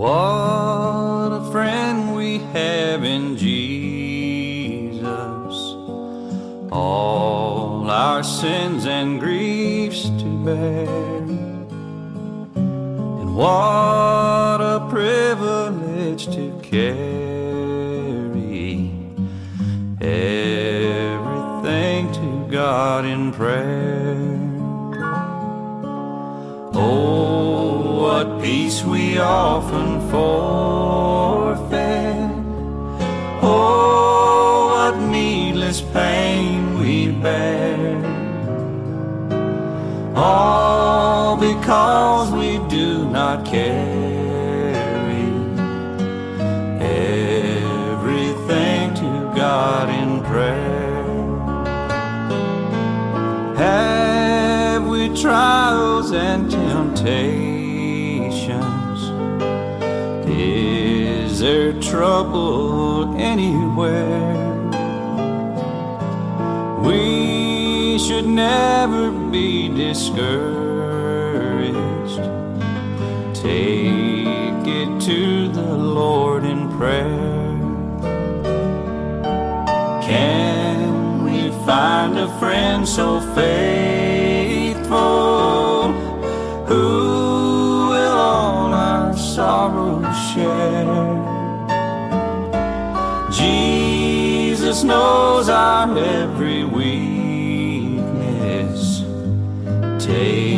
What a friend we have in Jesus. All our sins and griefs to bear. And what a privilege to carry everything to God in prayer. Oh, peace we often forfeit. Oh, what needless pain we bear. All because we do not carry everything to God in prayer. Have we trials and temptations? Is there trouble anywhere? We should never be discouraged. Take it to the Lord in prayer. Can we find a friend so faithful Jesus knows our every weakness. Take